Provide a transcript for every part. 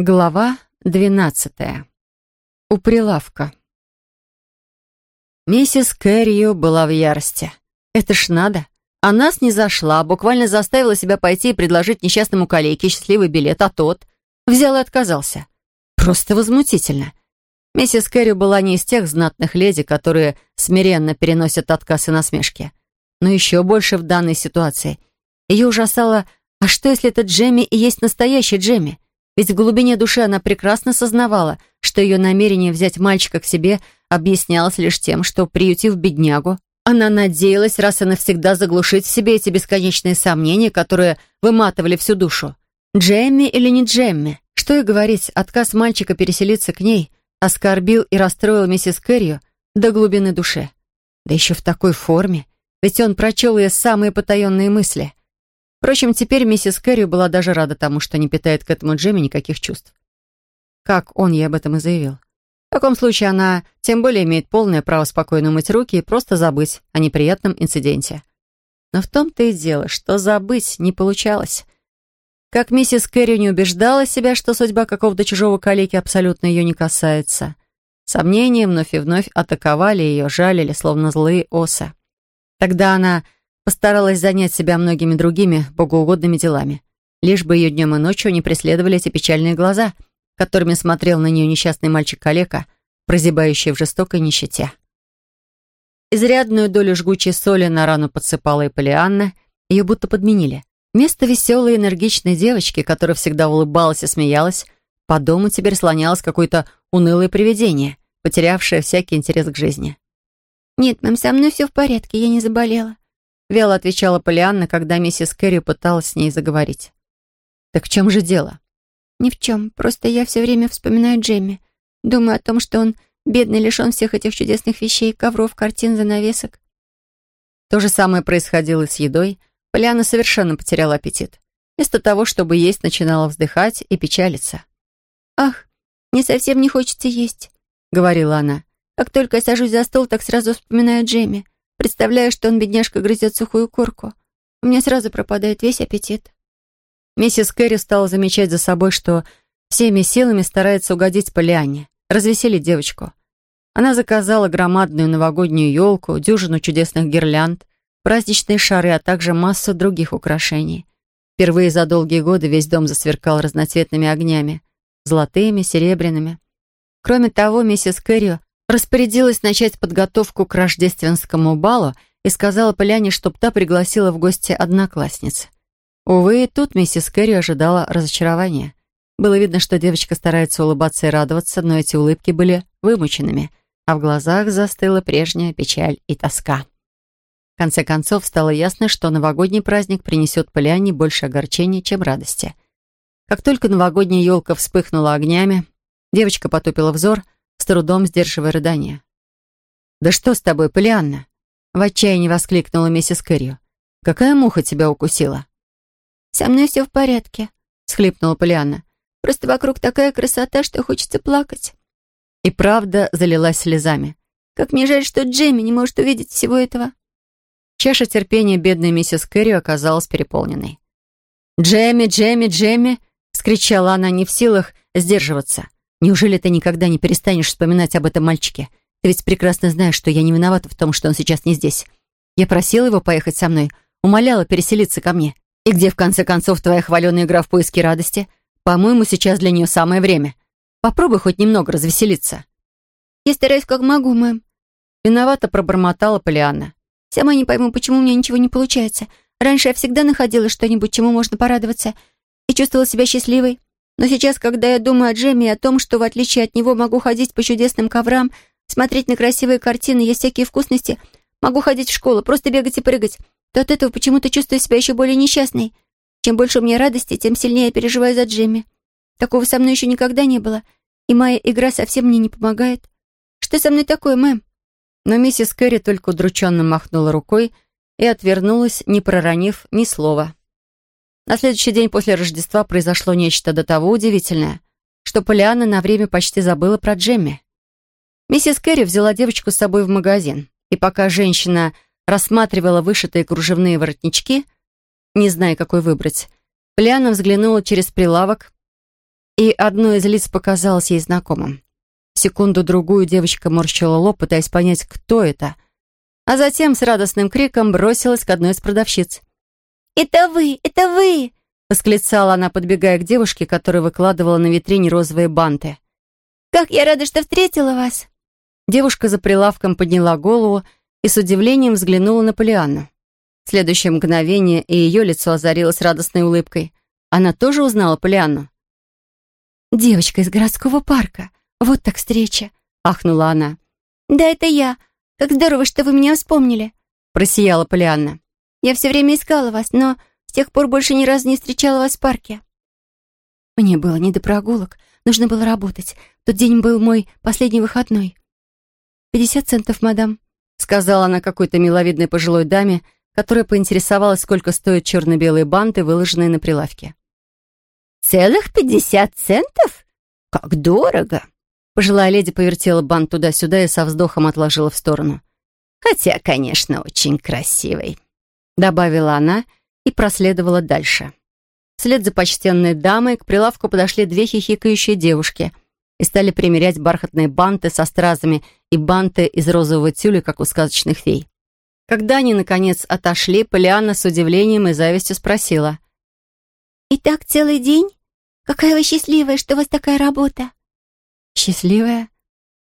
Глава двенадцатая. У прилавка. Миссис Кэррио была в ярости. Это ж надо. Она снизошла, буквально заставила себя пойти и предложить несчастному калеке счастливый билет, а тот взял и отказался. Просто возмутительно. Миссис Кэррио была не из тех знатных леди, которые смиренно переносят отказ и насмешки. Но еще больше в данной ситуации. Ее ужасало, а что если этот Джемми и есть настоящий Джемми? Ведь в глубине души она прекрасно сознавала, что ее намерение взять мальчика к себе объяснялось лишь тем, что, приютив беднягу, она надеялась раз и навсегда заглушить в себе эти бесконечные сомнения, которые выматывали всю душу. Джемми или не Джемми? Что и говорить, отказ мальчика переселиться к ней оскорбил и расстроил миссис Кэррио до глубины души. Да еще в такой форме, ведь он прочел ее самые потаенные мысли. Впрочем, теперь миссис Кэрри была даже рада тому, что не питает к этому Джемми никаких чувств. Как он ей об этом и заявил. В таком случае она тем более имеет полное право спокойно умыть руки и просто забыть о неприятном инциденте. Но в том-то и дело, что забыть не получалось. Как миссис Кэрри не убеждала себя, что судьба какого-то чужого калеки абсолютно ее не касается. Сомнения вновь и вновь атаковали ее, жалили, словно злые осы. Тогда она постаралась занять себя многими другими богоугодными делами, лишь бы ее днем и ночью не преследовали эти печальные глаза, которыми смотрел на нее несчастный мальчик-калека, прозябающий в жестокой нищете. Изрядную долю жгучей соли на рану подсыпала и Полианна, ее будто подменили. Вместо веселой энергичной девочки, которая всегда улыбалась и смеялась, по дому теперь слонялось какое-то унылое привидение, потерявшее всякий интерес к жизни. «Нет, мам, со мной все в порядке, я не заболела», Вяло отвечала Полианна, когда миссис Кэрри пыталась с ней заговорить. «Так в чем же дело?» «Ни в чем. Просто я все время вспоминаю Джемми. Думаю о том, что он бедный, лишен всех этих чудесных вещей, ковров, картин, занавесок». То же самое происходило с едой. Полианна совершенно потеряла аппетит. Вместо того, чтобы есть, начинала вздыхать и печалиться. «Ах, мне совсем не хочется есть», — говорила она. «Как только я сажусь за стол, так сразу вспоминаю Джемми. Представляю, что он, бедняжка, грызет сухую корку. У меня сразу пропадает весь аппетит. Миссис Кэрри стала замечать за собой, что всеми силами старается угодить Полианне, развеселить девочку. Она заказала громадную новогоднюю елку, дюжину чудесных гирлянд, праздничные шары, а также массу других украшений. Впервые за долгие годы весь дом засверкал разноцветными огнями, золотыми, серебряными. Кроме того, миссис Кэрри распорядилась начать подготовку к рождественскому балу и сказала Поляне, чтоб та пригласила в гости одноклассниц. Увы, тут миссис Кэрри ожидала разочарования. Было видно, что девочка старается улыбаться и радоваться, но эти улыбки были вымученными, а в глазах застыла прежняя печаль и тоска. В конце концов, стало ясно, что новогодний праздник принесет Поляне больше огорчения, чем радости. Как только новогодняя елка вспыхнула огнями, девочка потупила взор — с трудом сдерживая рыдание. «Да что с тобой, Полианна?» В отчаянии воскликнула миссис Кэррио. «Какая муха тебя укусила?» «Со мной все в порядке», — схлипнула Полианна. «Просто вокруг такая красота, что хочется плакать». И правда залилась слезами. «Как мне жаль, что Джемми не может увидеть всего этого». Чаша терпения бедной миссис Кэррио оказалась переполненной. «Джемми, Джемми, Джемми!» — скричала она, не в силах сдерживаться. Неужели ты никогда не перестанешь вспоминать об этом мальчике? Ты ведь прекрасно знаешь, что я не виновата в том, что он сейчас не здесь. Я просила его поехать со мной, умоляла переселиться ко мне. И где, в конце концов, твоя хваленая игра в поиске радости? По-моему, сейчас для нее самое время. Попробуй хоть немного развеселиться». «Я стараюсь как могу, мэм». Виновато пробормотала Полианна. «Сама не пойму, почему у меня ничего не получается. Раньше я всегда находила что-нибудь, чему можно порадоваться, и чувствовала себя счастливой. Но сейчас, когда я думаю о Джемме и о том, что в отличие от него могу ходить по чудесным коврам, смотреть на красивые картины, есть всякие вкусности, могу ходить в школу, просто бегать и прыгать, то от этого почему-то чувствую себя еще более несчастной. Чем больше у меня радости, тем сильнее я переживаю за Джемми. Такого со мной еще никогда не было, и моя игра совсем мне не помогает. Что со мной такое, мэм?» Но миссис Кэрри только удрученно махнула рукой и отвернулась, не проронив ни слова. На следующий день после Рождества произошло нечто до того удивительное, что Полианна на время почти забыла про Джемми. Миссис Кэрри взяла девочку с собой в магазин, и пока женщина рассматривала вышитые кружевные воротнички, не зная, какой выбрать, Полианна взглянула через прилавок и одно из лиц показалось ей знакомым. Секунду-другую девочка морщила лоб, пытаясь понять, кто это, а затем с радостным криком бросилась к одной из продавщиц. «Это вы! Это вы!» — восклицала она, подбегая к девушке, которая выкладывала на витрине розовые банты. «Как я рада, что встретила вас!» Девушка за прилавком подняла голову и с удивлением взглянула на Полианну. В следующее мгновение и ее лицо озарилось радостной улыбкой. Она тоже узнала Полианну. «Девочка из городского парка. Вот так встреча!» — ахнула она. «Да, это я. Как здорово, что вы меня вспомнили!» — просияла Полианна. «Я все время искала вас, но с тех пор больше ни разу не встречала вас в парке. Мне было не до прогулок. Нужно было работать. Тот день был мой последний выходной. «Пятьдесят центов, мадам», — сказала она какой-то миловидной пожилой даме, которая поинтересовалась, сколько стоят черно-белые банты, выложенные на прилавке. «Целых пятьдесят центов? Как дорого!» Пожилая леди повертела бант туда-сюда и со вздохом отложила в сторону. «Хотя, конечно, очень красивый», — добавила она и проследовала дальше. Вслед за почтенной дамой к прилавку подошли две хихикающие девушки и стали примерять бархатные банты со стразами и банты из розового тюля, как у сказочных фей. Когда они, наконец, отошли, Полианна с удивлением и завистью спросила. «И так целый день? Какая вы счастливая, что у вас такая работа!» «Счастливая?»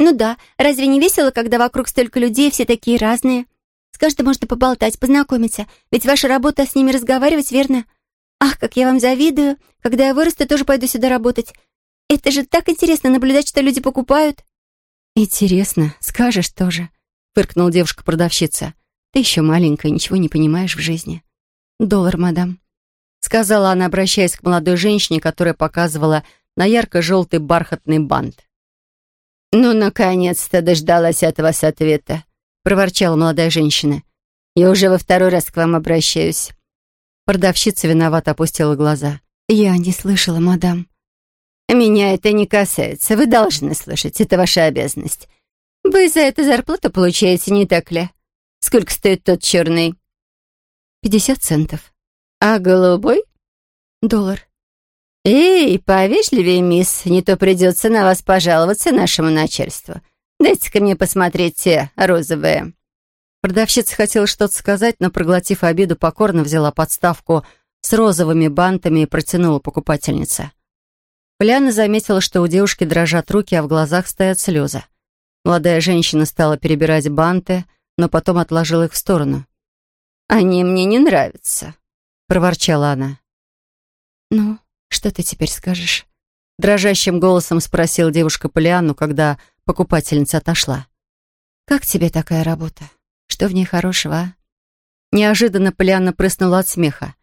«Ну да, разве не весело, когда вокруг столько людей, все такие разные?» С каждым можно поболтать, познакомиться. Ведь ваша работа с ними разговаривать, верно? Ах, как я вам завидую. Когда я вырасту, тоже пойду сюда работать. Это же так интересно наблюдать, что люди покупают. Интересно, скажешь тоже, фыркнула девушка-продавщица. Ты еще маленькая, ничего не понимаешь в жизни. Доллар, мадам. Сказала она, обращаясь к молодой женщине, которая показывала на ярко-желтый бархатный бант. «Ну, наконец-то дождалась от вас ответа проворчала молодая женщина. «Я уже во второй раз к вам обращаюсь». Продавщица виновато опустила глаза. «Я не слышала, мадам». «Меня это не касается. Вы должны слышать. Это ваша обязанность. Вы за это зарплату получаете, не так ли? Сколько стоит тот черный?» «Пятьдесят центов». «А голубой?» «Доллар». «Эй, повежливее, мисс, не то придется на вас пожаловаться нашему начальству. Дайте-ка мне посмотреть те розовые». Продавщица хотела что-то сказать, но, проглотив обиду, покорно взяла подставку с розовыми бантами и протянула покупательнице. Поляна заметила, что у девушки дрожат руки, а в глазах стоят слезы. Молодая женщина стала перебирать банты, но потом отложила их в сторону. «Они мне не нравятся», — проворчала она. «Ну, что ты теперь скажешь?» Дрожащим голосом спросила девушка Полианну, когда покупательница отошла. «Как тебе такая работа? Что в ней хорошего, а?» Неожиданно Полианна прыснула от смеха.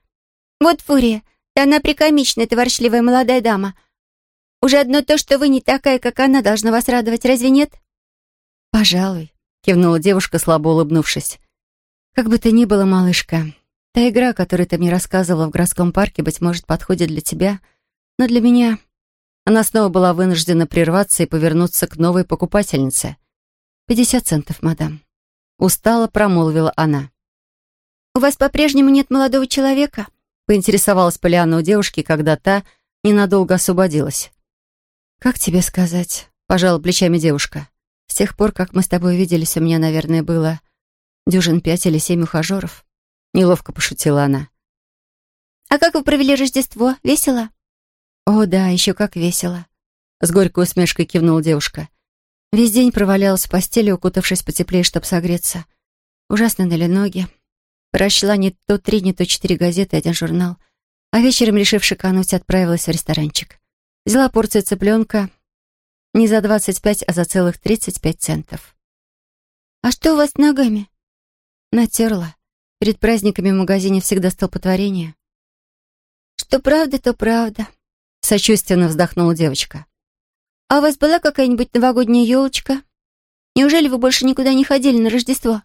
«Вот фурия, да она прикомичная, эта ворчливая молодая дама. Уже одно то, что вы не такая, как она, должно вас радовать, разве нет?» «Пожалуй», — кивнула девушка, слабо улыбнувшись. «Как бы то ни было, малышка, та игра, которую ты мне рассказывала в городском парке, быть может, подходит для тебя, но для меня она снова была вынуждена прерваться и повернуться к новой покупательнице. «Пятьдесят центов, мадам». Устало промолвила она. «У вас по-прежнему нет молодого человека?» поинтересовалась Полиана у девушки, когда та ненадолго освободилась. «Как тебе сказать?» — пожала плечами девушка. «С тех пор, как мы с тобой виделись, у меня, наверное, было дюжин пять или семь ухажеров». Неловко пошутила она. «А как вы провели Рождество? Весело?» «О, да, еще как весело!» С горькой усмешкой кивнула девушка. Весь день провалялась в постели, укутавшись потеплее, чтобы согреться. Ужасно ныли ноги. Прочла не то три, не то четыре газеты и один журнал. А вечером, решив шикануть, отправилась в ресторанчик. Взяла порцию цыпленка не за двадцать пять, а за целых тридцать пять центов. «А что у вас с ногами?» Натерла. Перед праздниками в магазине всегда столпотворение. «Что правда, то правда», Сочувственно вздохнула девочка. «А у вас была какая-нибудь новогодняя елочка? Неужели вы больше никуда не ходили на Рождество?»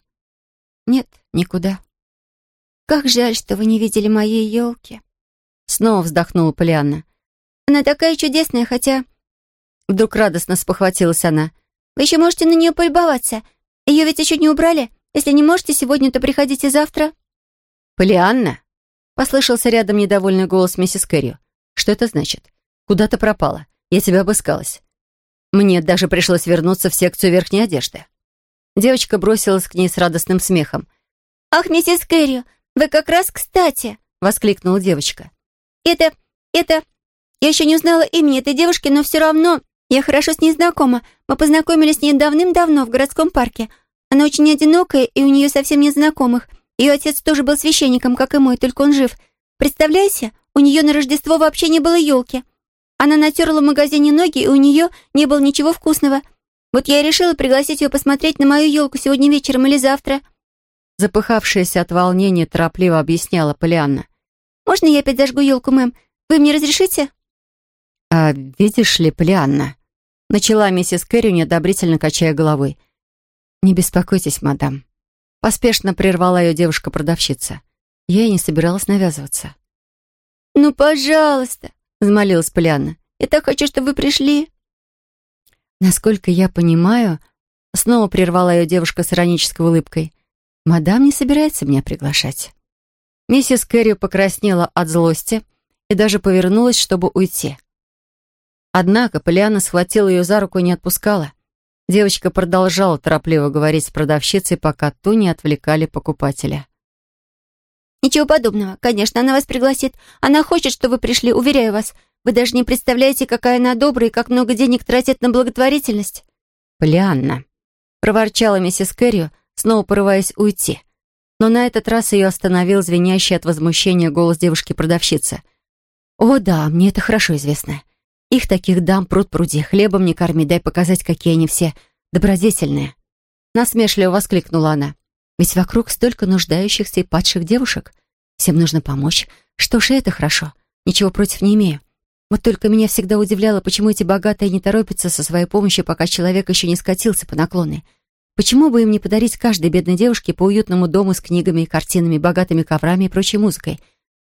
«Нет, никуда». «Как жаль, что вы не видели моей елки». Снова вздохнула Полианна. «Она такая чудесная, хотя...» Вдруг радостно спохватилась она. «Вы еще можете на нее полюбоваться. Ее ведь еще не убрали. Если не можете сегодня, то приходите завтра». «Полианна?» Послышался рядом недовольный голос миссис Кэрри. Что это значит? Куда ты пропала? Я тебя обыскалась. Мне даже пришлось вернуться в секцию верхней одежды». Девочка бросилась к ней с радостным смехом. «Ах, миссис Кэрри, вы как раз кстати!» — воскликнула девочка. «Это... это... Я еще не узнала имени этой девушки, но все равно я хорошо с ней знакома. Мы познакомились с ней давным-давно в городском парке. Она очень одинокая, и у нее совсем нет знакомых. Ее отец тоже был священником, как и мой, только он жив. Представляете, у нее на Рождество вообще не было елки. Она натерла в магазине ноги, и у нее не было ничего вкусного. Вот я и решила пригласить ее посмотреть на мою елку сегодня вечером или завтра». Запыхавшаяся от волнения, торопливо объясняла Полианна. «Можно я опять зажгу елку, мэм? Вы мне разрешите?» «А видишь ли, Полианна?» Начала миссис Кэрри, неодобрительно качая головой. «Не беспокойтесь, мадам». Поспешно прервала ее девушка-продавщица. Я и не собиралась навязываться. «Ну, пожалуйста», — взмолилась Полианна. «Я так хочу, чтобы вы пришли». Насколько я понимаю, снова прервала ее девушка с иронической улыбкой. «Мадам не собирается меня приглашать». Миссис Кэрри покраснела от злости и даже повернулась, чтобы уйти. Однако Полиана схватила ее за руку и не отпускала. Девочка продолжала торопливо говорить с продавщицей, пока ту не отвлекали покупателя. «Ничего подобного. Конечно, она вас пригласит. Она хочет, чтобы вы пришли, уверяю вас. Вы даже не представляете, какая она добрая и как много денег тратит на благотворительность». «Полианна», — проворчала миссис Кэррио, снова порываясь уйти. Но на этот раз ее остановил звенящий от возмущения голос девушки-продавщицы. «О да, мне это хорошо известно. Их таких дам пруд пруди, хлебом не корми, дай показать, какие они все добродетельные. Насмешливо воскликнула она. Ведь вокруг столько нуждающихся и падших девушек. Всем нужно помочь. Что ж, это хорошо. Ничего против не имею. Вот только меня всегда удивляло, почему эти богатые не торопятся со своей помощью, пока человек еще не скатился по наклонной. Почему бы им не подарить каждой бедной девушке по уютному дому с книгами, картинами, богатыми коврами и прочей музыкой?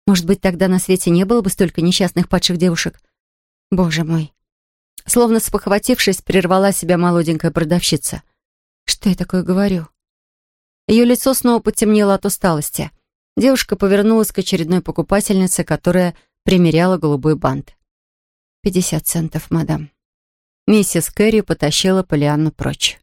Может быть, тогда на свете не было бы столько несчастных падших девушек? Боже мой. Словно спохватившись, прервала себя молоденькая продавщица. Что я такое говорю? Ее лицо снова потемнело от усталости. Девушка повернулась к очередной покупательнице, которая примеряла голубой бант. «Пятьдесят центов, мадам». Миссис Кэрри потащила Полианну прочь.